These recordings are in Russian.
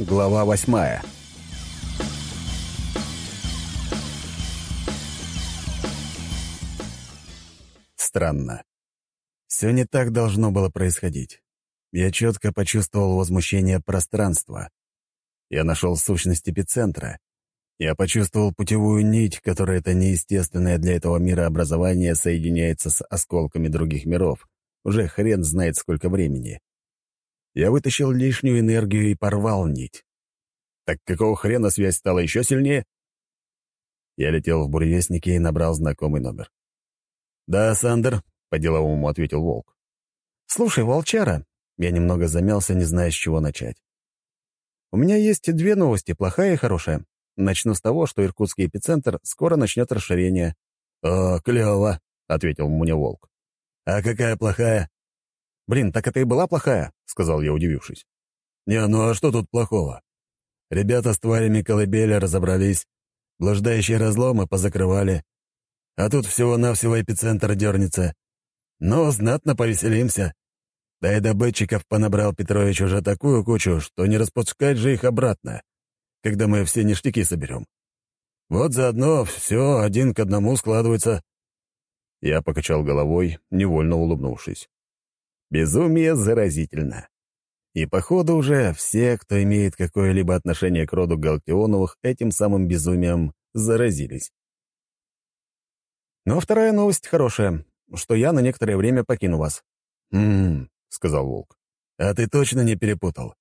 Глава восьмая. Странно. Все не так должно было происходить. Я четко почувствовал возмущение пространства. Я нашел сущность эпицентра. Я почувствовал путевую нить, которая это неестественное для этого мира образование соединяется с осколками других миров. Уже хрен знает сколько времени. Я вытащил лишнюю энергию и порвал нить. Так какого хрена связь стала еще сильнее? Я летел в буревестнике и набрал знакомый номер. «Да, Сандер», — по-деловому ответил Волк. «Слушай, Волчара», — я немного замялся, не зная, с чего начать. «У меня есть две новости, плохая и хорошая. Начну с того, что иркутский эпицентр скоро начнет расширение». «О, клево», — ответил мне Волк. «А какая плохая?» «Блин, так это и была плохая», — сказал я, удивившись. «Не, ну а что тут плохого? Ребята с тварями колыбели разобрались, блуждающие разломы позакрывали, а тут всего-навсего эпицентр дернется. Но знатно повеселимся. Да и добытчиков понабрал Петрович уже такую кучу, что не распускать же их обратно, когда мы все ништяки соберем. Вот заодно все один к одному складывается». Я покачал головой, невольно улыбнувшись. Безумие заразительно. И, походу, уже все, кто имеет какое-либо отношение к роду Галактионовых, этим самым безумием заразились. Но вторая новость хорошая, что я на некоторое время покину вас. «М-м-м», сказал Волк. «А ты точно не перепутал?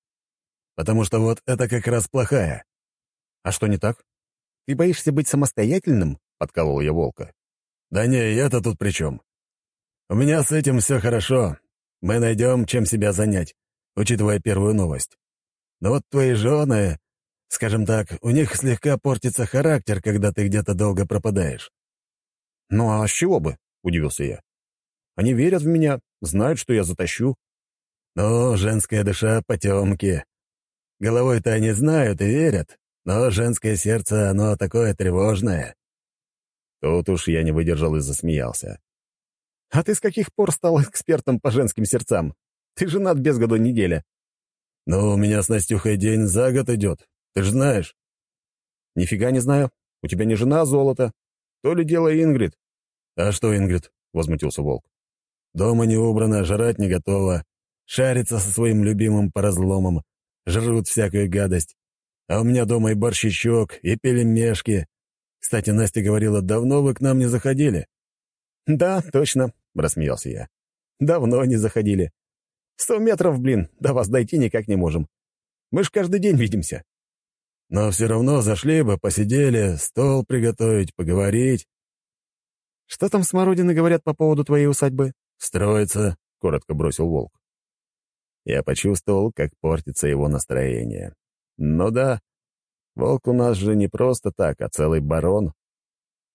Потому что вот это как раз плохая». «А что не так? Ты боишься быть самостоятельным?» — подколол я Волка. «Да не, я-то тут при чем? У меня с этим все хорошо. Мы найдем, чем себя занять, учитывая первую новость. Но вот твои жены, скажем так, у них слегка портится характер, когда ты где-то долго пропадаешь. «Ну а с чего бы?» — удивился я. «Они верят в меня, знают, что я затащу». «Ну, женская душа — потемки. Головой-то они знают и верят, но женское сердце, оно такое тревожное». Тут уж я не выдержал и засмеялся. «А ты с каких пор стал экспертом по женским сердцам? Ты женат без году неделя». «Ну, у меня с Настюхой день за год идет, ты же знаешь». «Нифига не знаю. У тебя не жена, а золото. То ли дело Ингрид. «А что, Ингрид?» — возмутился Волк. «Дома не убрано, жрать не готово, шарится со своим любимым по разломам, жрут всякую гадость. А у меня дома и борщичок, и пельмешки. Кстати, Настя говорила, давно вы к нам не заходили?» «Да, точно», — рассмеялся я. «Давно не заходили. Сто метров, блин, до вас дойти никак не можем. Мы ж каждый день видимся». «Но все равно зашли бы, посидели, стол приготовить, поговорить». «Что там смородины говорят по поводу твоей усадьбы?» «Строится», — коротко бросил волк. Я почувствовал, как портится его настроение. «Ну да, волк у нас же не просто так, а целый барон.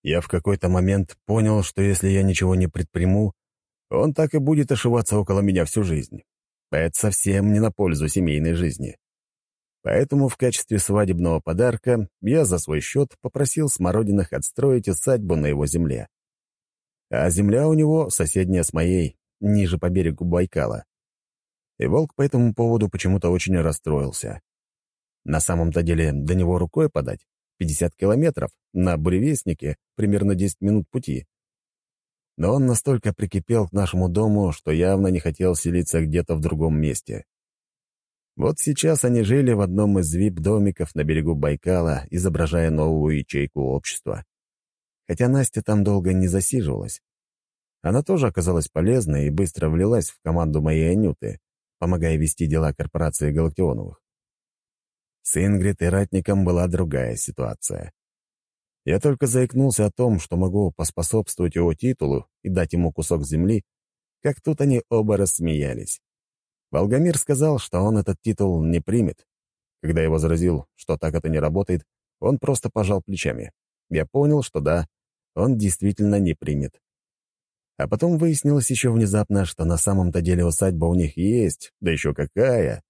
Я в какой-то момент понял, что если я ничего не предприму, он так и будет ошиваться около меня всю жизнь. Это совсем не на пользу семейной жизни. Поэтому в качестве свадебного подарка я за свой счет попросил Смородиных отстроить усадьбу на его земле а земля у него соседняя с моей, ниже по берегу Байкала. И волк по этому поводу почему-то очень расстроился. На самом-то деле до него рукой подать 50 километров, на буревестнике примерно 10 минут пути. Но он настолько прикипел к нашему дому, что явно не хотел селиться где-то в другом месте. Вот сейчас они жили в одном из вип-домиков на берегу Байкала, изображая новую ячейку общества хотя Настя там долго не засиживалась. Она тоже оказалась полезной и быстро влилась в команду моей Анюты, помогая вести дела корпорации Галактионовых. С Ингрид и Ратником была другая ситуация. Я только заикнулся о том, что могу поспособствовать его титулу и дать ему кусок земли, как тут они оба рассмеялись. Волгомир сказал, что он этот титул не примет. Когда я возразил, что так это не работает, он просто пожал плечами. Я понял, что да, он действительно не примет. А потом выяснилось еще внезапно, что на самом-то деле усадьба у них есть, да еще какая.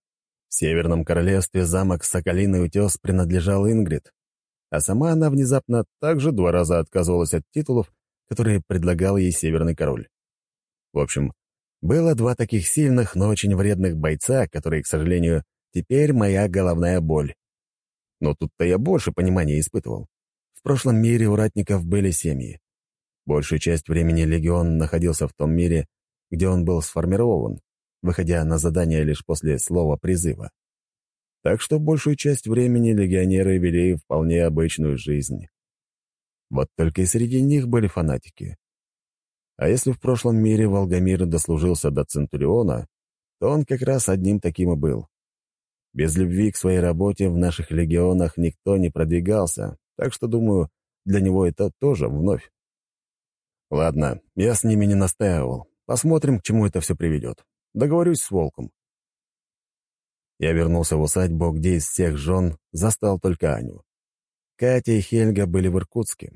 В Северном Королевстве замок Соколиный утес принадлежал Ингрид, а сама она внезапно также два раза отказывалась от титулов, которые предлагал ей Северный Король. В общем, было два таких сильных, но очень вредных бойца, которые, к сожалению, теперь моя головная боль. Но тут-то я больше понимания испытывал. В прошлом мире у ратников были семьи. Большую часть времени легион находился в том мире, где он был сформирован, выходя на задание лишь после слова призыва. Так что большую часть времени легионеры вели вполне обычную жизнь. Вот только и среди них были фанатики. А если в прошлом мире Волгомир дослужился до Центуриона, то он как раз одним таким и был. Без любви к своей работе в наших легионах никто не продвигался, так что, думаю, для него это тоже вновь. Ладно, я с ними не настаивал. Посмотрим, к чему это все приведет. Договорюсь с Волком. Я вернулся в усадьбу, где из всех жен застал только Аню. Катя и Хельга были в Иркутске.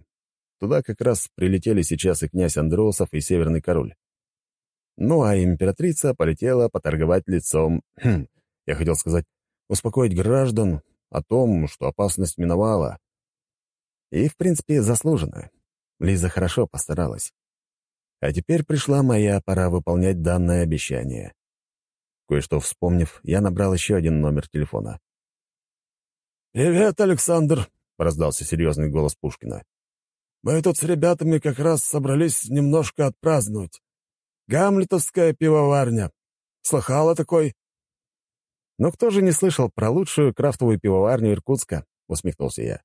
Туда как раз прилетели сейчас и князь Андросов, и Северный король. Ну, а императрица полетела поторговать лицом. Хм, я хотел сказать, успокоить граждан о том, что опасность миновала. И, в принципе, заслуженно. Лиза хорошо постаралась. А теперь пришла моя пора выполнять данное обещание. Кое-что вспомнив, я набрал еще один номер телефона. «Привет, Александр!» — раздался серьезный голос Пушкина. «Мы тут с ребятами как раз собрались немножко отпраздновать. Гамлетовская пивоварня. Слыхала такой?» «Но кто же не слышал про лучшую крафтовую пивоварню Иркутска?» — усмехнулся я.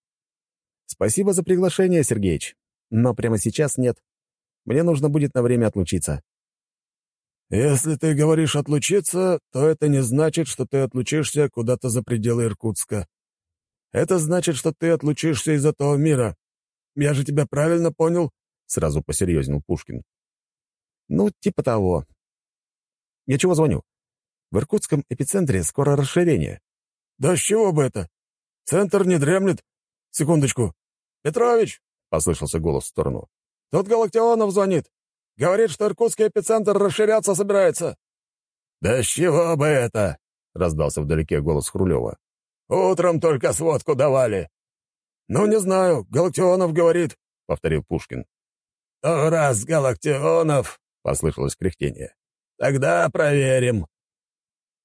«Спасибо за приглашение, Сергеич. Но прямо сейчас нет. Мне нужно будет на время отлучиться». «Если ты говоришь отлучиться, то это не значит, что ты отлучишься куда-то за пределы Иркутска. Это значит, что ты отлучишься из этого мира. Я же тебя правильно понял?» — сразу посерьезнел Пушкин. «Ну, типа того. Я чего звоню? В иркутском эпицентре скоро расширение». «Да с чего бы это? Центр не дремлет. Секундочку. Петрович!» — послышался голос в сторону. «Тут Галактионов звонит. Говорит, что иркутский эпицентр расширяться собирается». «Да с чего бы это?» — раздался вдалеке голос Хрулева. «Утром только сводку давали». «Ну, не знаю, Галактионов говорит», — повторил Пушкин. «То раз Галактионов», — послышалось кряхтение. «Тогда проверим».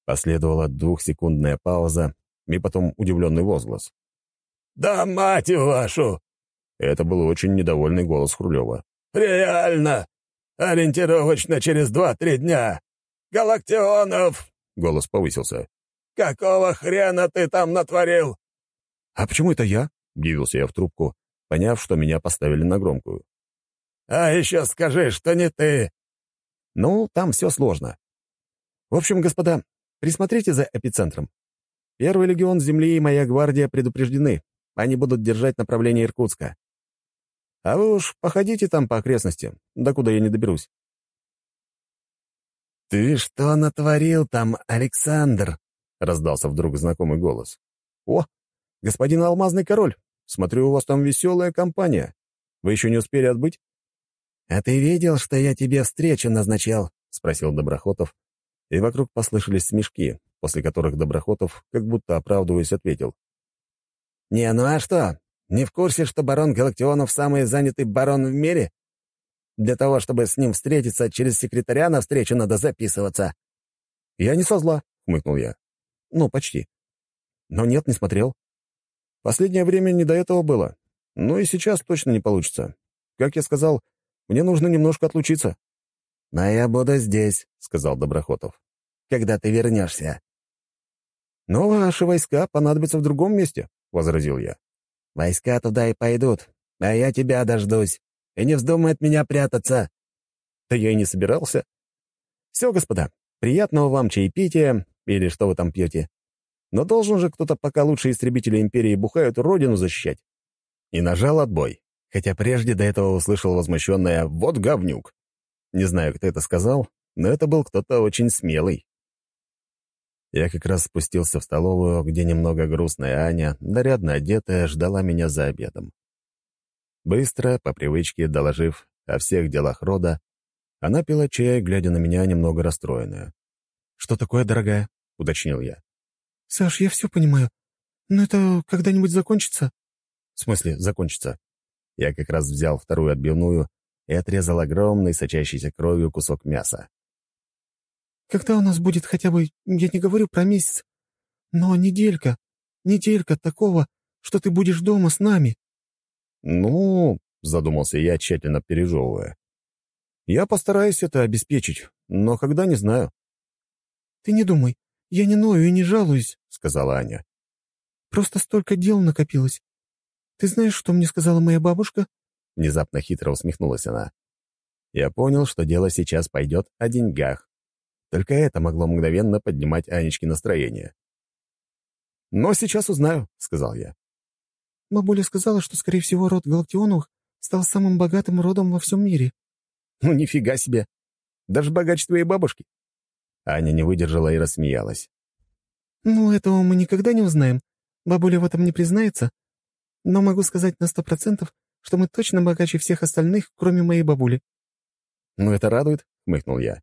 Последовала двухсекундная пауза и потом удивленный возглас. «Да мать вашу!» Это был очень недовольный голос Хрулева. «Реально! Ориентировочно через два-три дня! Галактионов!» Голос повысился. «Какого хрена ты там натворил?» «А почему это я?» — удивился я в трубку, поняв, что меня поставили на громкую. «А еще скажи, что не ты!» «Ну, там все сложно. В общем, господа, присмотрите за эпицентром. Первый легион Земли и моя гвардия предупреждены. Они будут держать направление Иркутска. А вы уж походите там по окрестностям, докуда я не доберусь. «Ты что натворил там, Александр?» — раздался вдруг знакомый голос. «О, господин Алмазный Король, смотрю, у вас там веселая компания. Вы еще не успели отбыть?» «А ты видел, что я тебе встречу назначал?» — спросил Доброхотов, и вокруг послышались смешки, после которых Доброхотов, как будто оправдываясь, ответил. «Не, ну а что? Не в курсе, что барон Галактионов самый занятый барон в мире? Для того, чтобы с ним встретиться, через секретаря на встречу надо записываться». «Я не со зла», — хмыкнул я. «Ну, почти. Но нет, не смотрел. Последнее время не до этого было. Ну и сейчас точно не получится. Как я сказал, мне нужно немножко отлучиться». «Но я буду здесь», — сказал Доброхотов. «Когда ты вернешься?» «Но ваши войска понадобятся в другом месте», — возразил я. «Войска туда и пойдут, а я тебя дождусь. И не вздумай от меня прятаться». «Да я и не собирался. Все, господа, приятного вам чаепития, или что вы там пьете. Но должен же кто-то, пока лучшие истребители Империи бухают, родину защищать». И нажал отбой, хотя прежде до этого услышал возмущенное «Вот говнюк». Не знаю, кто это сказал, но это был кто-то очень смелый. Я как раз спустился в столовую, где немного грустная Аня, нарядно одетая, ждала меня за обедом. Быстро, по привычке, доложив о всех делах рода, она пила чай, глядя на меня немного расстроенная. «Что такое, дорогая?» — уточнил я. «Саш, я все понимаю. Но это когда-нибудь закончится?» «В смысле закончится?» Я как раз взял вторую отбивную и отрезал огромный, сочащийся кровью кусок мяса. Когда у нас будет хотя бы, я не говорю про месяц, Но неделька, неделька такого, что ты будешь дома с нами». «Ну...» — задумался я, тщательно пережевывая. «Я постараюсь это обеспечить, но когда не знаю». «Ты не думай, я не ною и не жалуюсь», — сказала Аня. «Просто столько дел накопилось. Ты знаешь, что мне сказала моя бабушка?» Внезапно хитро усмехнулась она. Я понял, что дело сейчас пойдет о деньгах. Только это могло мгновенно поднимать Анечке настроение. «Но сейчас узнаю», — сказал я. Бабуля сказала, что, скорее всего, род Галактионовых стал самым богатым родом во всем мире. «Ну, нифига себе! Даже богаче твоей бабушки!» Аня не выдержала и рассмеялась. «Ну, этого мы никогда не узнаем. Бабуля в этом не признается. Но могу сказать на сто процентов, что мы точно богаче всех остальных, кроме моей бабули». «Ну, это радует», — хмыкнул я.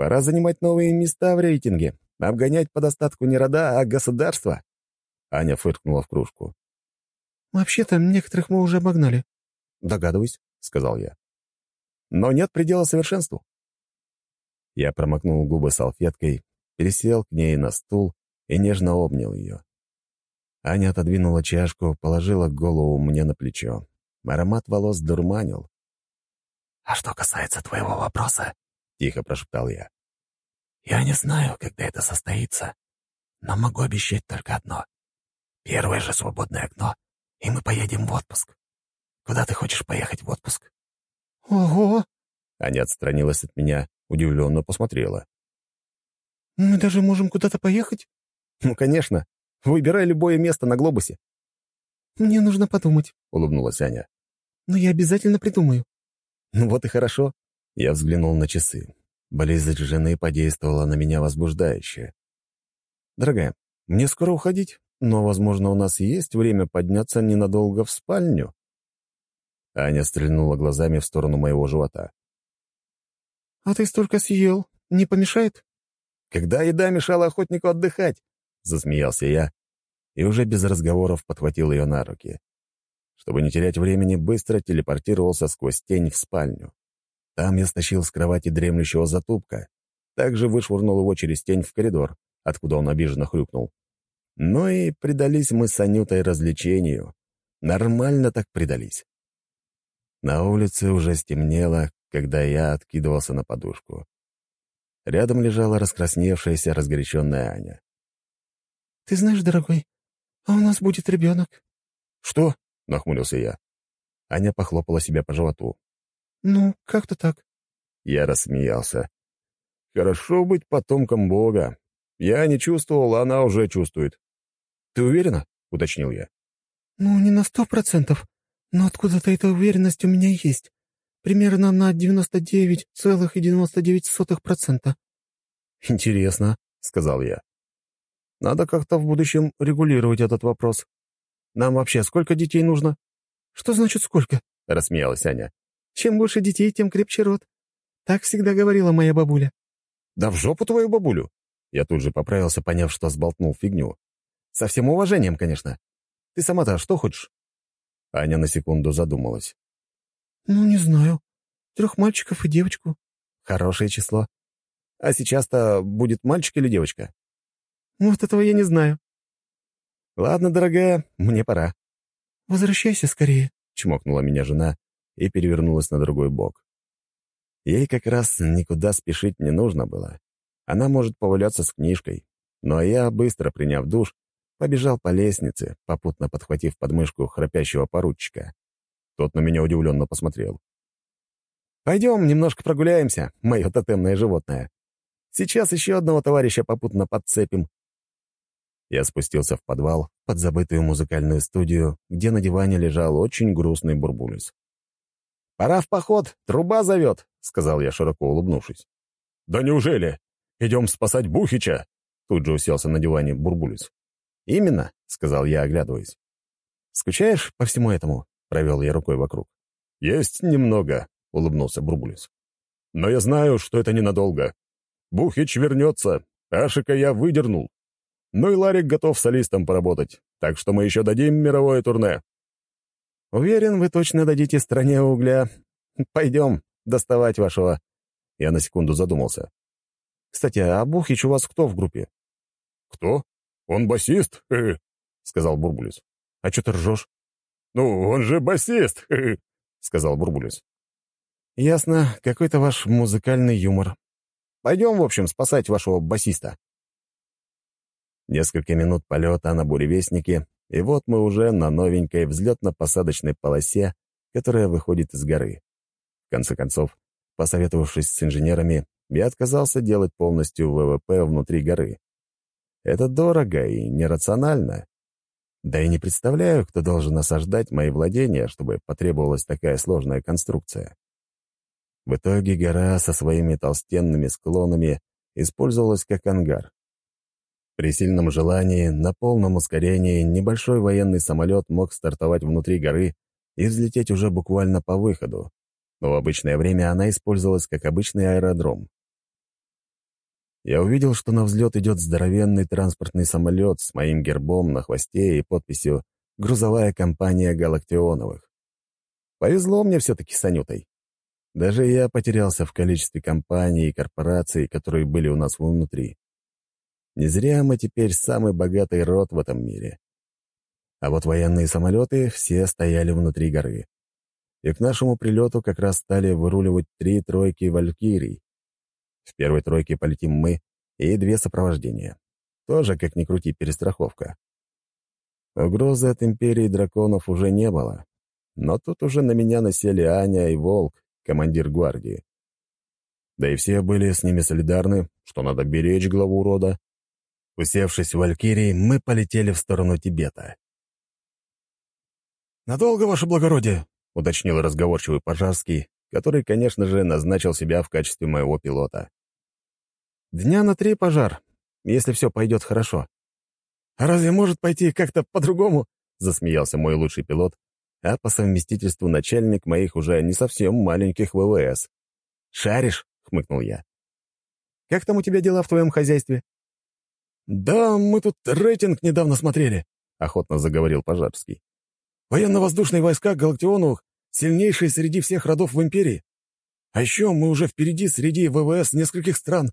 «Пора занимать новые места в рейтинге, обгонять по достатку не рода, а государства». Аня фыркнула в кружку. «Вообще-то, некоторых мы уже обогнали». «Догадываюсь», — сказал я. «Но нет предела совершенству». Я промокнул губы салфеткой, пересел к ней на стул и нежно обнял ее. Аня отодвинула чашку, положила голову мне на плечо. Аромат волос дурманил. «А что касается твоего вопроса», — тихо прошептал я, «я не знаю, когда это состоится, но могу обещать только одно. Первое же свободное окно, и мы поедем в отпуск. Куда ты хочешь поехать в отпуск?» «Ого!» Аня отстранилась от меня, удивленно посмотрела. «Мы даже можем куда-то поехать?» «Ну, конечно. Выбирай любое место на глобусе». «Мне нужно подумать», — улыбнулась Аня. «Но я обязательно придумаю». «Ну вот и хорошо». Я взглянул на часы. Болезнь жены подействовала на меня возбуждающе. «Дорогая, мне скоро уходить, но, возможно, у нас есть время подняться ненадолго в спальню». Аня стрельнула глазами в сторону моего живота. «А ты столько съел. Не помешает?» «Когда еда мешала охотнику отдыхать?» — засмеялся я и уже без разговоров подхватил ее на руки. Чтобы не терять времени, быстро телепортировался сквозь тень в спальню. Там я стащил с кровати дремлющего затупка, также вышвырнул его через тень в коридор, откуда он обиженно хрюкнул. Ну и предались мы с Анютой развлечению. Нормально так предались. На улице уже стемнело, когда я откидывался на подушку. Рядом лежала раскрасневшаяся, разгоряченная Аня. «Ты знаешь, дорогой, а у нас будет ребенок». «Что?» — нахмурился я. Аня похлопала себя по животу. «Ну, как-то так». Я рассмеялся. «Хорошо быть потомком Бога. Я не чувствовал, а она уже чувствует». «Ты уверена?» — уточнил я. «Ну, не на сто процентов, но откуда-то эта уверенность у меня есть. Примерно на 99,99%. «Интересно», — сказал я. «Надо как-то в будущем регулировать этот вопрос. Нам вообще сколько детей нужно?» «Что значит сколько?» — рассмеялась Аня. «Чем больше детей, тем крепче род. Так всегда говорила моя бабуля». «Да в жопу твою бабулю!» Я тут же поправился, поняв, что сболтнул фигню. «Со всем уважением, конечно. Ты сама-то что хочешь?» Аня на секунду задумалась. «Ну, не знаю. Трех мальчиков и девочку». «Хорошее число. А сейчас-то будет мальчик или девочка?» «Вот этого я не знаю». «Ладно, дорогая, мне пора». «Возвращайся скорее», — чмокнула меня жена и перевернулась на другой бок. Ей как раз никуда спешить не нужно было. Она может поваляться с книжкой. Но я, быстро приняв душ, побежал по лестнице, попутно подхватив подмышку храпящего поручика. Тот на меня удивленно посмотрел. «Пойдем немножко прогуляемся, мое тотемное животное. Сейчас еще одного товарища попутно подцепим». Я спустился в подвал, под забытую музыкальную студию, где на диване лежал очень грустный бурбулис. «Пора в поход, труба зовет», — сказал я, широко улыбнувшись. «Да неужели? Идем спасать Бухича?» Тут же уселся на диване бурбулис. «Именно», — сказал я, оглядываясь. «Скучаешь по всему этому?» Провел я рукой вокруг. «Есть немного», — улыбнулся Бурбулис. «Но я знаю, что это ненадолго. Бухич вернется, Ашика я выдернул. Ну и Ларик готов солистом поработать, так что мы еще дадим мировое турне». «Уверен, вы точно дадите стране угля. Пойдем доставать вашего...» Я на секунду задумался. «Кстати, а Бухич у вас кто в группе?» «Кто? Он басист, э -э, сказал Бурбулис. «А что ты ржешь?» «Ну, он же басист!» — сказал Бурбулис. «Ясно, какой-то ваш музыкальный юмор. Пойдем, в общем, спасать вашего басиста». Несколько минут полета на буревестнике, и вот мы уже на новенькой взлетно-посадочной полосе, которая выходит из горы. В конце концов, посоветовавшись с инженерами, я отказался делать полностью ВВП внутри горы. Это дорого и нерационально. Да и не представляю, кто должен осаждать мои владения, чтобы потребовалась такая сложная конструкция. В итоге гора со своими толстенными склонами использовалась как ангар. При сильном желании, на полном ускорении, небольшой военный самолет мог стартовать внутри горы и взлететь уже буквально по выходу, но в обычное время она использовалась как обычный аэродром я увидел, что на взлет идет здоровенный транспортный самолет с моим гербом на хвосте и подписью «Грузовая компания Галактионовых». Повезло мне все-таки с Анютой. Даже я потерялся в количестве компаний и корпораций, которые были у нас внутри. Не зря мы теперь самый богатый род в этом мире. А вот военные самолеты все стояли внутри горы. И к нашему прилету как раз стали выруливать три тройки «Валькирий», в первой тройке полетим мы и две сопровождения. Тоже, как ни крути, перестраховка. Угрозы от Империи Драконов уже не было. Но тут уже на меня насели Аня и Волк, командир гвардии. Да и все были с ними солидарны, что надо беречь главу рода. Усевшись в Валькирии, мы полетели в сторону Тибета. «Надолго, ваше благородие?» — уточнил разговорчивый Пожарский, который, конечно же, назначил себя в качестве моего пилота. «Дня на три пожар, если все пойдет хорошо». «А разве может пойти как-то по-другому?» — засмеялся мой лучший пилот, а по совместительству начальник моих уже не совсем маленьких ВВС. «Шаришь?» — хмыкнул я. «Как там у тебя дела в твоем хозяйстве?» «Да, мы тут рейтинг недавно смотрели», — охотно заговорил Пожарский. «Военно-воздушные войска Галактионовых сильнейшие среди всех родов в империи. А еще мы уже впереди среди ВВС нескольких стран».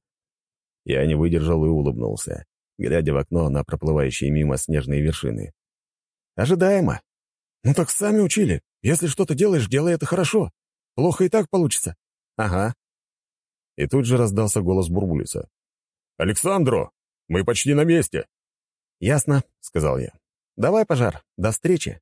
Я не выдержал и улыбнулся, глядя в окно на проплывающие мимо снежные вершины. «Ожидаемо». «Ну так сами учили. Если что-то делаешь, делай это хорошо. Плохо и так получится». «Ага». И тут же раздался голос Бурбулиса. «Александро, мы почти на месте». «Ясно», — сказал я. «Давай, пожар. До встречи»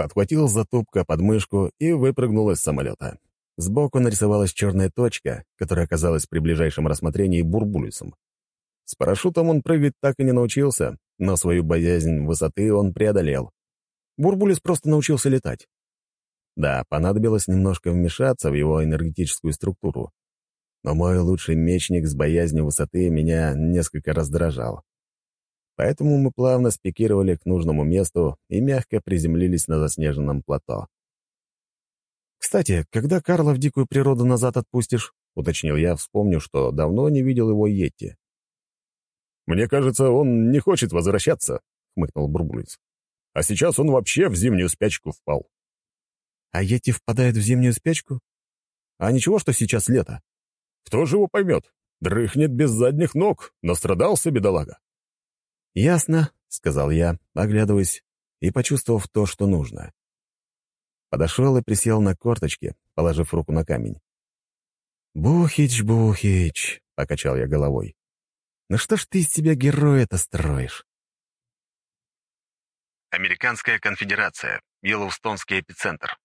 подхватил затупка под мышку и выпрыгнул из самолета. Сбоку нарисовалась черная точка, которая оказалась при ближайшем рассмотрении бурбулисом. С парашютом он прыгать так и не научился, но свою боязнь высоты он преодолел. Бурбулис просто научился летать. Да, понадобилось немножко вмешаться в его энергетическую структуру. Но мой лучший мечник с боязнью высоты меня несколько раздражал. Поэтому мы плавно спикировали к нужному месту и мягко приземлились на заснеженном плато. «Кстати, когда Карла в дикую природу назад отпустишь?» — уточнил я, вспомнив, что давно не видел его Йетти. «Мне кажется, он не хочет возвращаться», — хмыкнул Бурбулиц. «А сейчас он вообще в зимнюю спячку впал». «А Йетти впадает в зимнюю спячку? А ничего, что сейчас лето?» «Кто же его поймет? Дрыхнет без задних ног, настрадался бедолага». «Ясно», — сказал я, оглядываясь и почувствовав то, что нужно. Подошел и присел на корточки, положив руку на камень. «Бухич, Бухич», — покачал я головой. «Ну что ж ты из себя героя-то строишь?» Американская конфедерация, Йеллоустонский эпицентр.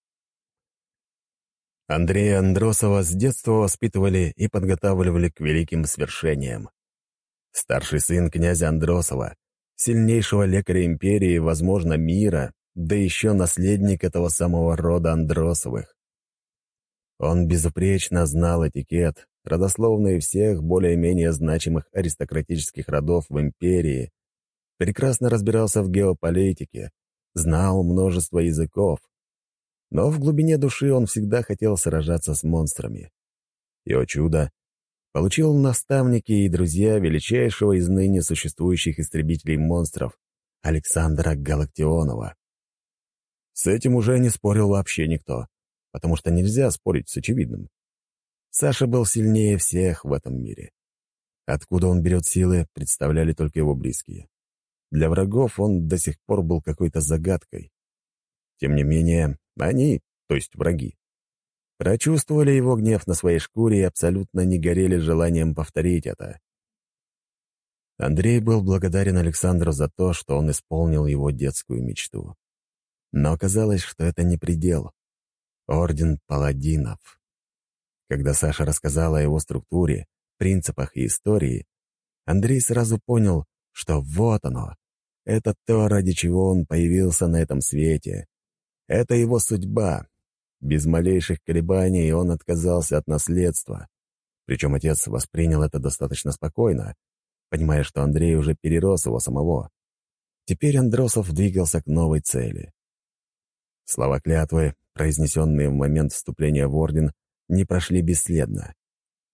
Андрея Андросова с детства воспитывали и подготавливали к великим свершениям старший сын князя Андросова, сильнейшего лекаря империи, возможно, мира, да еще наследник этого самого рода Андросовых. Он безупречно знал этикет, родословные всех более-менее значимых аристократических родов в империи, прекрасно разбирался в геополитике, знал множество языков, но в глубине души он всегда хотел сражаться с монстрами. И, о чудо, получил наставники и друзья величайшего из ныне существующих истребителей монстров Александра Галактионова. С этим уже не спорил вообще никто, потому что нельзя спорить с очевидным. Саша был сильнее всех в этом мире. Откуда он берет силы, представляли только его близкие. Для врагов он до сих пор был какой-то загадкой. Тем не менее, они, то есть враги, прочувствовали его гнев на своей шкуре и абсолютно не горели желанием повторить это. Андрей был благодарен Александру за то, что он исполнил его детскую мечту. Но оказалось, что это не предел. Орден паладинов. Когда Саша рассказала о его структуре, принципах и истории, Андрей сразу понял, что вот оно. Это то, ради чего он появился на этом свете. Это его судьба. Без малейших колебаний он отказался от наследства. Причем отец воспринял это достаточно спокойно, понимая, что Андрей уже перерос его самого. Теперь Андросов двигался к новой цели. Слова клятвы, произнесенные в момент вступления в Орден, не прошли бесследно.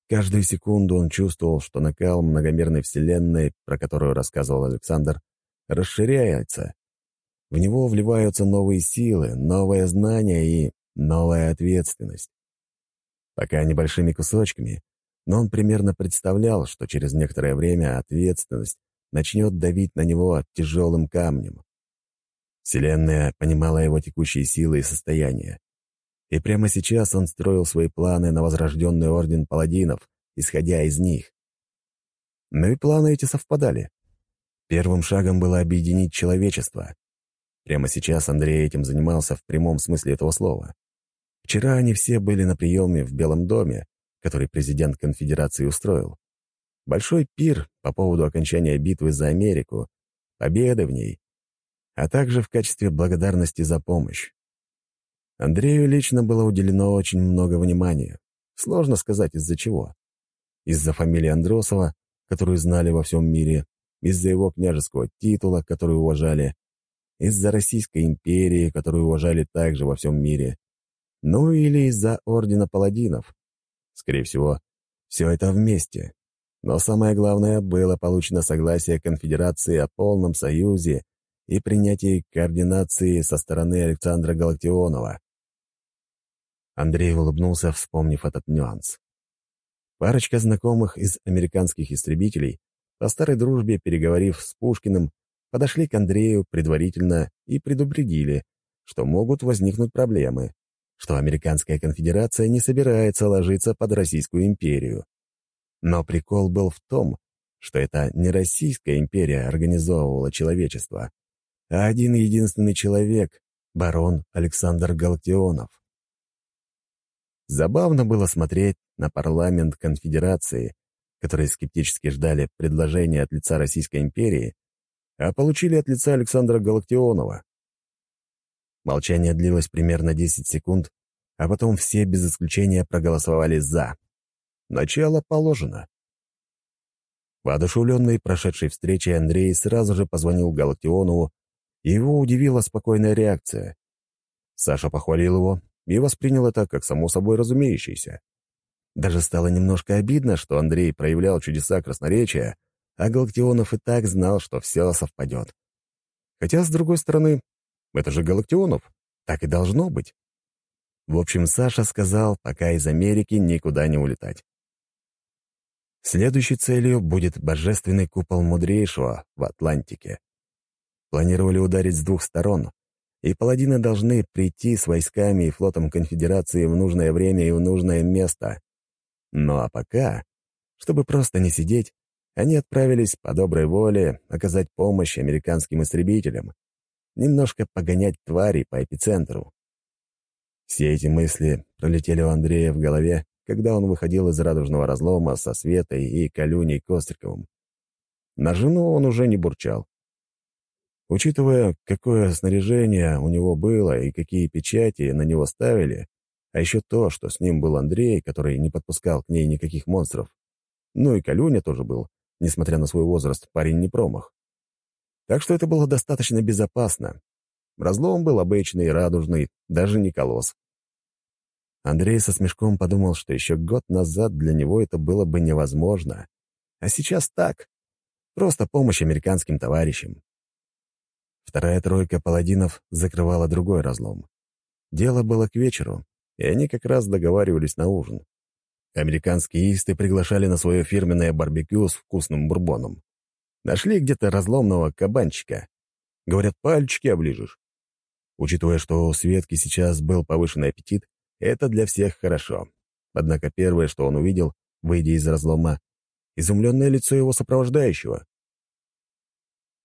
Каждую секунду он чувствовал, что накал многомерной вселенной, про которую рассказывал Александр, расширяется. В него вливаются новые силы, новое знание и новая ответственность. Пока небольшими кусочками, но он примерно представлял, что через некоторое время ответственность начнет давить на него тяжелым камнем. Вселенная понимала его текущие силы и состояние. И прямо сейчас он строил свои планы на возрожденный орден паладинов, исходя из них. Но и планы эти совпадали. Первым шагом было объединить человечество. Прямо сейчас Андрей этим занимался в прямом смысле этого слова. Вчера они все были на приеме в Белом доме, который президент конфедерации устроил. Большой пир по поводу окончания битвы за Америку, победы в ней, а также в качестве благодарности за помощь. Андрею лично было уделено очень много внимания. Сложно сказать, из-за чего. Из-за фамилии Андросова, которую знали во всем мире, из-за его княжеского титула, который уважали, из-за Российской империи, которую уважали также во всем мире, ну или из-за Ордена Паладинов. Скорее всего, все это вместе. Но самое главное, было получено согласие конфедерации о полном союзе и принятии координации со стороны Александра Галактионова. Андрей улыбнулся, вспомнив этот нюанс. Парочка знакомых из американских истребителей, по старой дружбе переговорив с Пушкиным, подошли к Андрею предварительно и предупредили, что могут возникнуть проблемы, что Американская конфедерация не собирается ложиться под Российскую империю. Но прикол был в том, что это не Российская империя организовывала человечество, а один единственный человек — барон Александр Галактионов. Забавно было смотреть на парламент конфедерации, которые скептически ждали предложения от лица Российской империи, а получили от лица Александра Галактионова. Молчание длилось примерно 10 секунд, а потом все без исключения проголосовали «за». Начало положено. Воодушевленный прошедшей встречей Андрей сразу же позвонил Галактионову, и его удивила спокойная реакция. Саша похвалил его, и воспринял это как само собой разумеющееся. Даже стало немножко обидно, что Андрей проявлял чудеса красноречия, а Галактионов и так знал, что все совпадет. Хотя, с другой стороны, это же Галактионов, так и должно быть. В общем, Саша сказал, пока из Америки никуда не улетать. Следующей целью будет божественный купол мудрейшего в Атлантике. Планировали ударить с двух сторон, и паладины должны прийти с войсками и флотом конфедерации в нужное время и в нужное место. Ну а пока, чтобы просто не сидеть, они отправились по доброй воле оказать помощь американским истребителям, немножко погонять тварей по эпицентру. Все эти мысли пролетели у Андрея в голове, когда он выходил из радужного разлома со Светой и Калюней Костриковым. На жену он уже не бурчал. Учитывая, какое снаряжение у него было и какие печати на него ставили, а еще то, что с ним был Андрей, который не подпускал к ней никаких монстров. Ну и Калюня тоже был, несмотря на свой возраст, парень не промах. Так что это было достаточно безопасно. Разлом был обычный, радужный, даже не колосс. Андрей со смешком подумал, что еще год назад для него это было бы невозможно. А сейчас так. Просто помощь американским товарищам. Вторая тройка паладинов закрывала другой разлом. Дело было к вечеру, и они как раз договаривались на ужин. Американские исты приглашали на свое фирменное барбекю с вкусным бурбоном. Нашли где-то разломного кабанчика. Говорят, пальчики оближешь. Учитывая, что у Светки сейчас был повышенный аппетит, это для всех хорошо. Однако первое, что он увидел, выйдя из разлома, изумленное лицо его сопровождающего.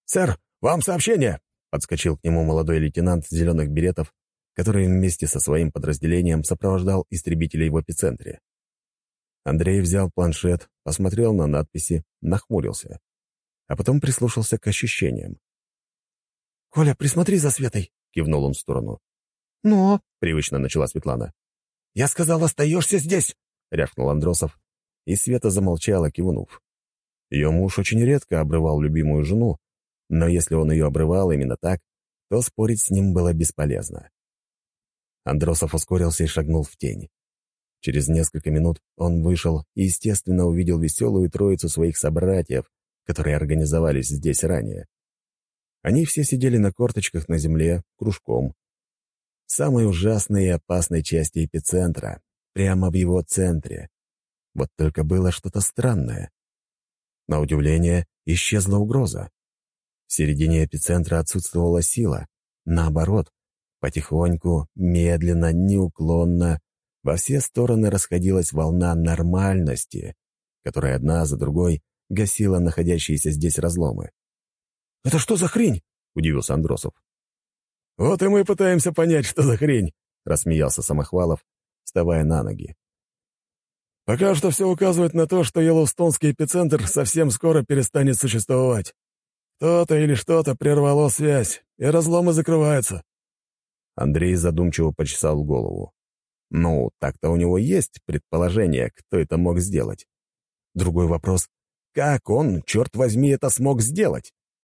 «Сэр, вам сообщение!» — подскочил к нему молодой лейтенант зеленых беретов, который вместе со своим подразделением сопровождал истребителей в эпицентре. Андрей взял планшет, посмотрел на надписи, нахмурился, а потом прислушался к ощущениям. «Коля, присмотри за Светой!» — кивнул он в сторону. «Но...» — привычно начала Светлана. «Я сказал, остаешься здесь!» — рявкнул Андросов, и Света замолчала, кивнув. Ее муж очень редко обрывал любимую жену, но если он ее обрывал именно так, то спорить с ним было бесполезно. Андросов ускорился и шагнул в тень. Через несколько минут он вышел и, естественно, увидел веселую троицу своих собратьев, которые организовались здесь ранее. Они все сидели на корточках на земле, кружком. В самой ужасной и опасной части эпицентра, прямо в его центре. Вот только было что-то странное. На удивление, исчезла угроза. В середине эпицентра отсутствовала сила. Наоборот, потихоньку, медленно, неуклонно во все стороны расходилась волна нормальности, которая одна за другой гасила находящиеся здесь разломы. «Это что за хрень?» — удивился Андросов. «Вот и мы пытаемся понять, что за хрень», — рассмеялся Самохвалов, вставая на ноги. «Пока что все указывает на то, что Йеллоустонский эпицентр совсем скоро перестанет существовать. Кто-то или что-то прервало связь, и разломы закрываются». Андрей задумчиво почесал голову. Ну, так-то у него есть предположение, кто это мог сделать. Другой вопрос — как он, черт возьми, это смог сделать?